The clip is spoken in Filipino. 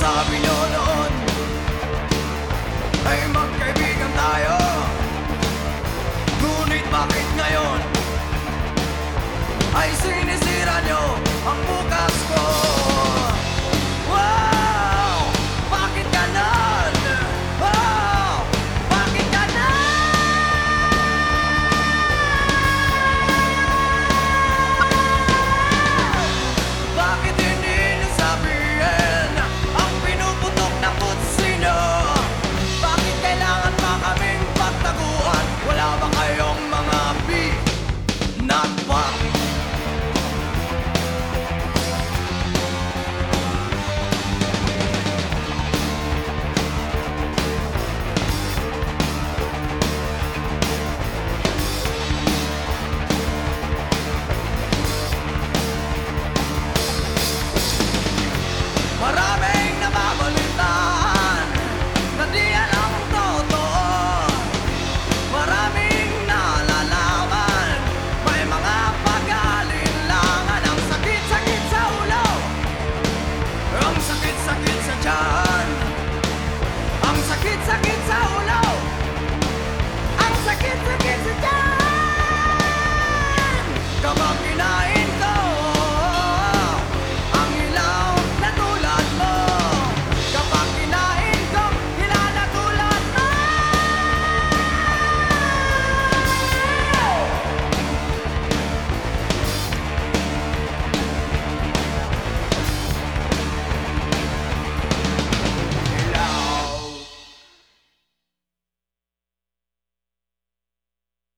sa kabilo noon. Ay magkaibigan